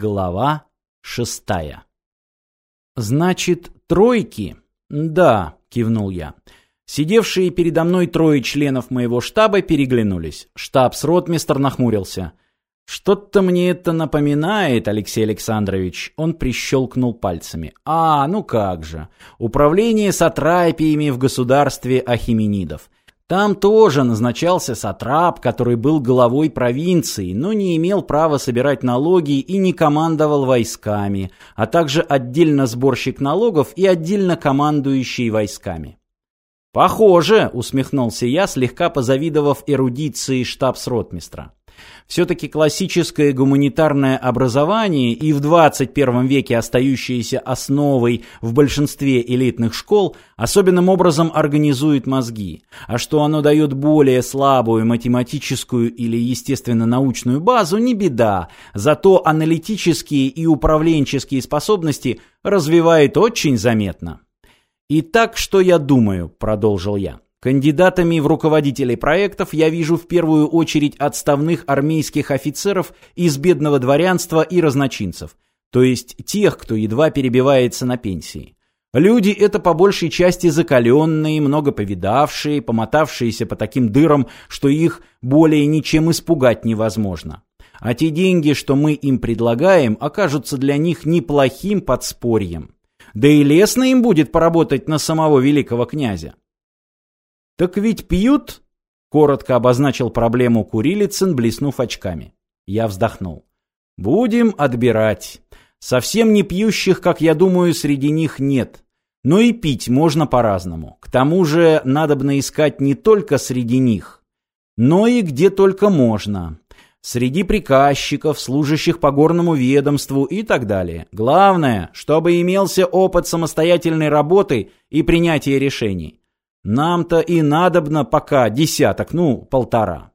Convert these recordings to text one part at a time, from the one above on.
Глава шестая. «Значит, тройки?» «Да», — кивнул я. Сидевшие передо мной трое членов моего штаба переглянулись. Штабс-ротмистр нахмурился. «Что-то мне это напоминает, Алексей Александрович». Он прищелкнул пальцами. «А, ну как же. Управление сатрапиями в государстве Ахименидов. Там тоже назначался сатрап, который был главой провинции, но не имел права собирать налоги и не командовал войсками, а также отдельно сборщик налогов и отдельно командующий войсками. «Похоже», — усмехнулся я, слегка позавидовав эрудиции штабс-ротмистра. Все-таки классическое гуманитарное образование и в 21 веке остающееся основой в большинстве элитных школ особенным образом организует мозги, а что оно дает более слабую математическую или естественно-научную базу, не беда, зато аналитические и управленческие способности развивает очень заметно. «Итак, что я думаю?» – продолжил я. Кандидатами в руководители проектов я вижу в первую очередь отставных армейских офицеров из бедного дворянства и разночинцев, то есть тех, кто едва перебивается на пенсии. Люди это по большей части закаленные, много повидавшие, помотавшиеся по таким дырам, что их более ничем испугать невозможно. А те деньги, что мы им предлагаем, окажутся для них неплохим подспорьем. Да и лестно им будет поработать на самого великого князя. «Так ведь пьют?» — коротко обозначил проблему Курилицын, блеснув очками. Я вздохнул. «Будем отбирать. Совсем не пьющих, как я думаю, среди них нет. Но и пить можно по-разному. К тому же надобно искать не только среди них, но и где только можно. Среди приказчиков, служащих по горному ведомству и так далее. Главное, чтобы имелся опыт самостоятельной работы и принятия решений. Нам-то и надобно пока десяток, ну, полтора.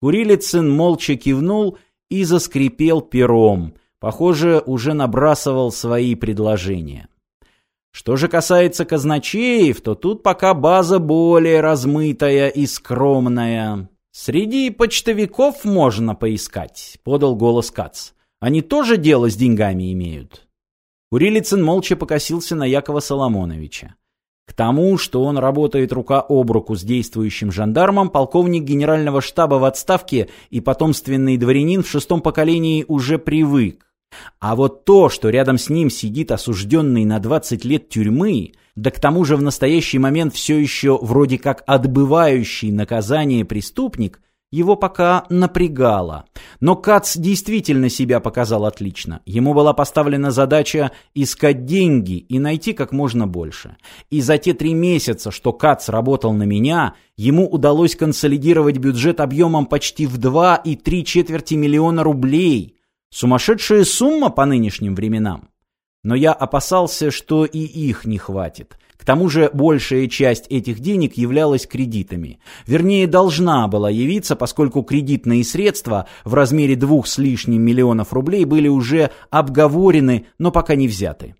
Курилицын молча кивнул и заскрипел пером. Похоже, уже набрасывал свои предложения. Что же касается казначеев, то тут пока база более размытая и скромная. Среди почтовиков можно поискать, подал голос Кац. Они тоже дело с деньгами имеют. Курилицын молча покосился на Якова Соломоновича. К тому, что он работает рука об руку с действующим жандармом, полковник генерального штаба в отставке и потомственный дворянин в шестом поколении уже привык. А вот то, что рядом с ним сидит осужденный на 20 лет тюрьмы, да к тому же в настоящий момент все еще вроде как отбывающий наказание преступник – его пока напрягало. Но Кац действительно себя показал отлично. Ему была поставлена задача искать деньги и найти как можно больше. И за те три месяца, что Кац работал на меня, ему удалось консолидировать бюджет объемом почти в два и три четверти миллиона рублей. Сумасшедшая сумма по нынешним временам. Но я опасался, что и их не хватит. К тому же большая часть этих денег являлась кредитами. Вернее, должна была явиться, поскольку кредитные средства в размере двух с лишним миллионов рублей были уже обговорены, но пока не взяты.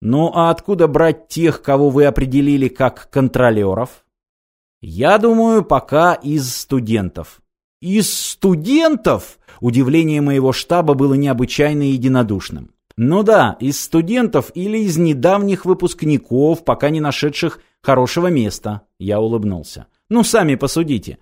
Ну а откуда брать тех, кого вы определили как контролеров? Я думаю, пока из студентов. Из студентов? Удивление моего штаба было необычайно единодушным. Ну да, из студентов или из недавних выпускников, пока не нашедших хорошего места. Я улыбнулся. Ну, сами посудите.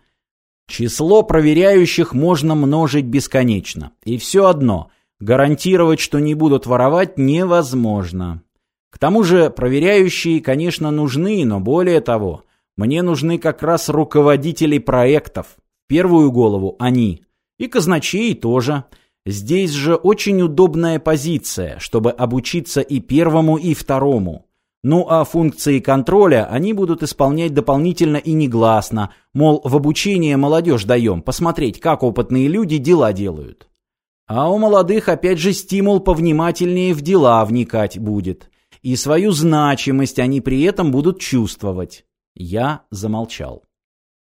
Число проверяющих можно множить бесконечно. И все одно, гарантировать, что не будут воровать, невозможно. К тому же проверяющие, конечно, нужны, но более того, мне нужны как раз руководители проектов. В первую голову они. И казначей тоже. Здесь же очень удобная позиция, чтобы обучиться и первому, и второму. Ну а функции контроля они будут исполнять дополнительно и негласно, мол, в обучение молодежь даем, посмотреть, как опытные люди дела делают. А у молодых опять же стимул повнимательнее в дела вникать будет. И свою значимость они при этом будут чувствовать. Я замолчал.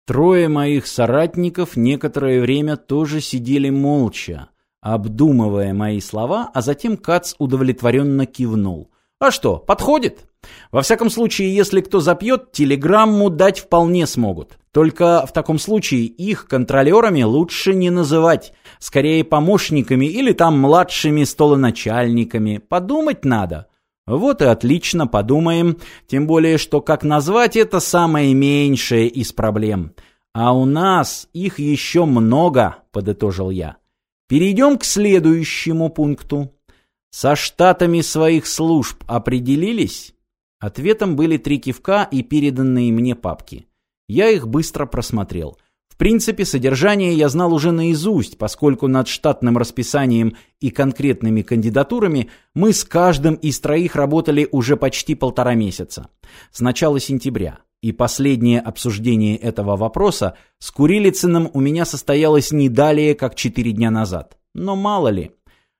Трое моих соратников некоторое время тоже сидели молча, обдумывая мои слова, а затем Кац удовлетворенно кивнул. А что, подходит? Во всяком случае, если кто запьет, телеграмму дать вполне смогут. Только в таком случае их контролерами лучше не называть, скорее помощниками или там младшими столоначальниками. Подумать надо. Вот и отлично, подумаем. Тем более, что как назвать это самое меньшее из проблем. А у нас их еще много, подытожил я. Перейдем к следующему пункту. Со штатами своих служб определились? Ответом были три кивка и переданные мне папки. Я их быстро просмотрел. В принципе, содержание я знал уже наизусть, поскольку над штатным расписанием и конкретными кандидатурами мы с каждым из троих работали уже почти полтора месяца. С начала сентября. И последнее обсуждение этого вопроса с Курилицыным у меня состоялось не далее, как четыре дня назад. Но мало ли.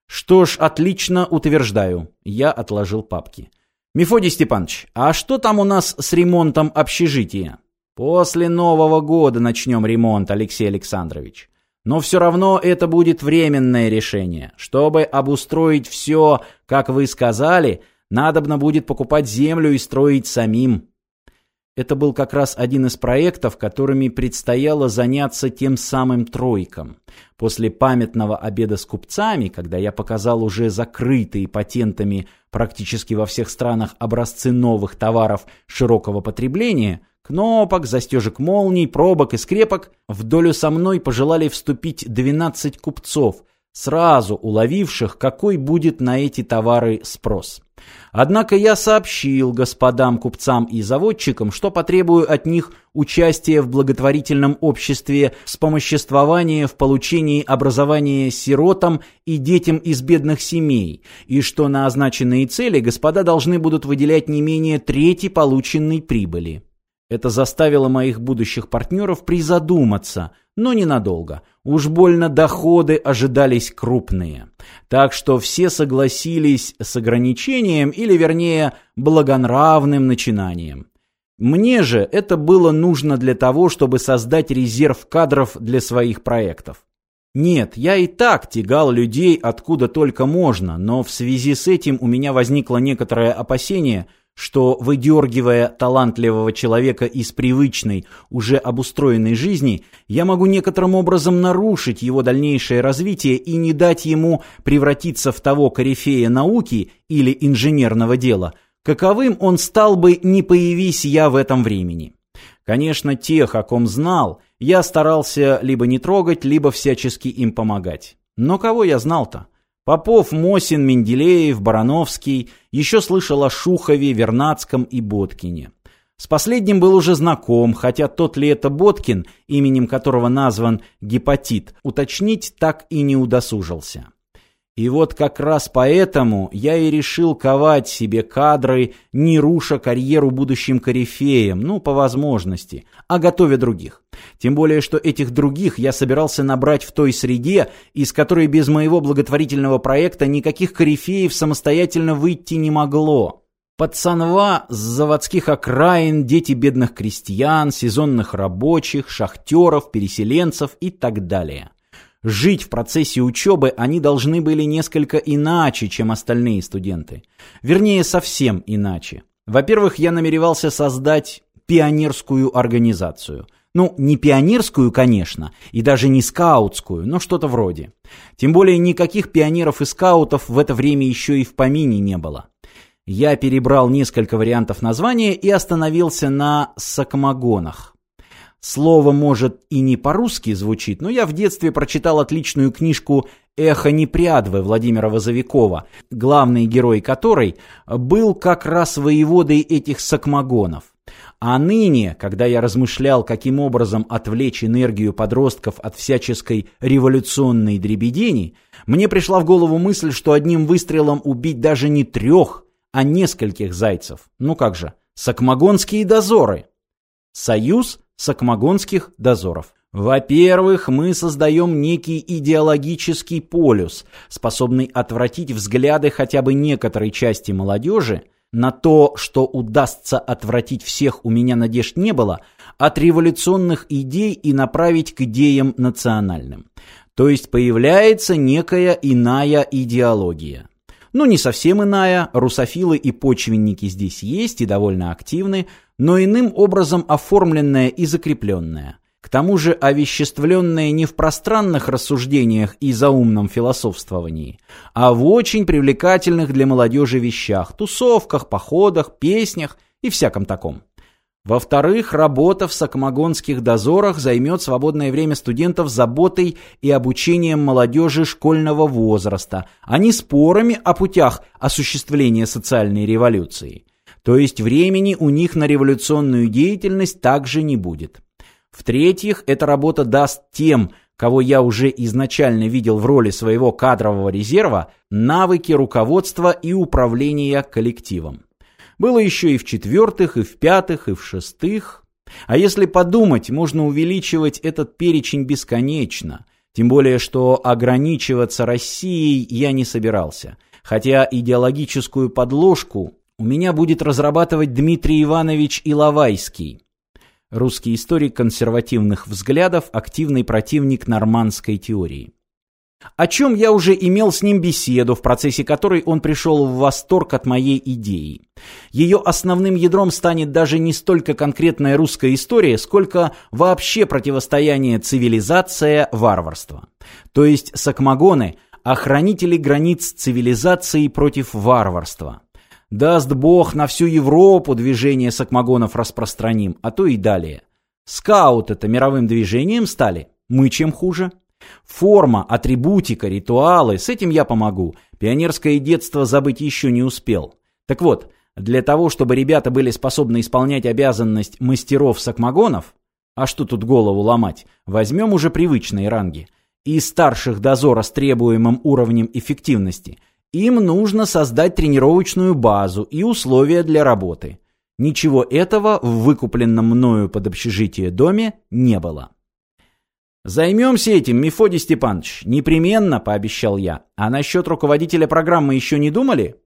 Что ж, отлично, утверждаю. Я отложил папки. Мефодий Степанович, а что там у нас с ремонтом общежития? После Нового года начнем ремонт, Алексей Александрович. Но все равно это будет временное решение. Чтобы обустроить все, как вы сказали, надобно будет покупать землю и строить самим. Это был как раз один из проектов, которыми предстояло заняться тем самым тройкам. После памятного обеда с купцами, когда я показал уже закрытые патентами практически во всех странах образцы новых товаров широкого потребления – Кнопок, застежек молний, пробок и скрепок в долю со мной пожелали вступить 12 купцов, сразу уловивших, какой будет на эти товары спрос. Однако я сообщил господам купцам и заводчикам, что потребую от них участия в благотворительном обществе вспомоществования в получении образования сиротам и детям из бедных семей, и что на означенные цели господа должны будут выделять не менее трети полученной прибыли. Это заставило моих будущих партнеров призадуматься, но ненадолго. Уж больно доходы ожидались крупные. Так что все согласились с ограничением, или вернее, благонравным начинанием. Мне же это было нужно для того, чтобы создать резерв кадров для своих проектов. Нет, я и так тягал людей откуда только можно, но в связи с этим у меня возникло некоторое опасение – что, выдергивая талантливого человека из привычной, уже обустроенной жизни, я могу некоторым образом нарушить его дальнейшее развитие и не дать ему превратиться в того корифея науки или инженерного дела, каковым он стал бы, не появись я в этом времени. Конечно, тех, о ком знал, я старался либо не трогать, либо всячески им помогать. Но кого я знал-то? Попов, Мосин, Менделеев, Барановский, еще слышал о Шухове, Вернадском и Боткине. С последним был уже знаком, хотя тот ли это Боткин, именем которого назван гепатит, уточнить так и не удосужился. И вот как раз поэтому я и решил ковать себе кадры, не руша карьеру будущим корифеям, ну, по возможности, а готовя других. Тем более, что этих других я собирался набрать в той среде, из которой без моего благотворительного проекта никаких корифеев самостоятельно выйти не могло. Пацанва с заводских окраин, дети бедных крестьян, сезонных рабочих, шахтеров, переселенцев и так далее. Жить в процессе учебы они должны были несколько иначе, чем остальные студенты. Вернее, совсем иначе. Во-первых, я намеревался создать пионерскую организацию. Ну, не пионерскую, конечно, и даже не скаутскую, но что-то вроде. Тем более никаких пионеров и скаутов в это время еще и в помине не было. Я перебрал несколько вариантов названия и остановился на сакмагонах. Слово, может, и не по-русски звучит, но я в детстве прочитал отличную книжку «Эхо непрядвы» Владимира Возовикова, главный герой которой был как раз воеводой этих сакмагонов. А ныне, когда я размышлял, каким образом отвлечь энергию подростков от всяческой революционной дребедени, мне пришла в голову мысль, что одним выстрелом убить даже не трех, а нескольких зайцев. Ну как же, сакмагонские дозоры. Союз сакмагонских дозоров. Во-первых, мы создаем некий идеологический полюс, способный отвратить взгляды хотя бы некоторой части молодежи, на то, что удастся отвратить всех у меня надежд не было, от революционных идей и направить к идеям национальным. То есть появляется некая иная идеология. Ну, не совсем иная, русофилы и почвенники здесь есть и довольно активны, но иным образом оформленная и закрепленная. К тому же овеществленная не в пространных рассуждениях и заумном философствовании, а в очень привлекательных для молодежи вещах, тусовках, походах, песнях и всяком таком. Во-вторых, работа в сакмагонских дозорах займет свободное время студентов заботой и обучением молодежи школьного возраста, а не спорами о путях осуществления социальной революции. То есть времени у них на революционную деятельность также не будет. В-третьих, эта работа даст тем, кого я уже изначально видел в роли своего кадрового резерва, навыки руководства и управления коллективом. Было еще и в-четвертых, и в-пятых, и в-шестых. А если подумать, можно увеличивать этот перечень бесконечно. Тем более, что ограничиваться Россией я не собирался. Хотя идеологическую подложку у меня будет разрабатывать Дмитрий Иванович Иловайский. Русский историк консервативных взглядов, активный противник нормандской теории о чем я уже имел с ним беседу, в процессе которой он пришел в восторг от моей идеи. Ее основным ядром станет даже не столько конкретная русская история, сколько вообще противостояние цивилизация-варварство. То есть сакмагоны – охранители границ цивилизации против варварства. Даст Бог, на всю Европу движение сакмагонов распространим, а то и далее. Скауты-то мировым движением стали? Мы чем хуже? Форма, атрибутика, ритуалы – с этим я помогу. Пионерское детство забыть еще не успел. Так вот, для того, чтобы ребята были способны исполнять обязанность мастеров-сакмагонов, а что тут голову ломать, возьмем уже привычные ранги, и старших дозора с требуемым уровнем эффективности, им нужно создать тренировочную базу и условия для работы. Ничего этого в выкупленном мною под общежитие доме не было. «Займемся этим, Мефодий Степанович, непременно», — пообещал я. «А насчет руководителя программы еще не думали?»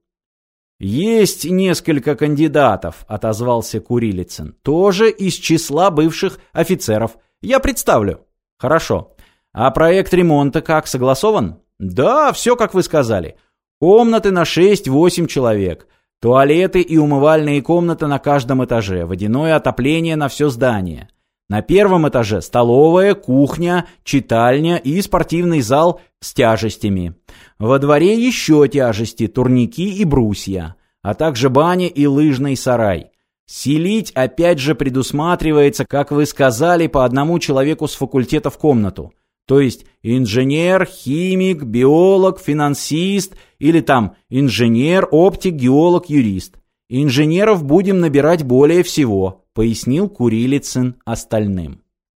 «Есть несколько кандидатов», — отозвался Курилицын. «Тоже из числа бывших офицеров. Я представлю». «Хорошо. А проект ремонта как, согласован?» «Да, все, как вы сказали. Комнаты на 6-8 человек. Туалеты и умывальные комнаты на каждом этаже. Водяное отопление на все здание». На первом этаже столовая, кухня, читальня и спортивный зал с тяжестями. Во дворе еще тяжести, турники и брусья, а также баня и лыжный сарай. Селить опять же предусматривается, как вы сказали, по одному человеку с факультета в комнату. То есть инженер, химик, биолог, финансист или там инженер, оптик, геолог, юрист. Инженеров будем набирать более всего, пояснил Курилицын остальным.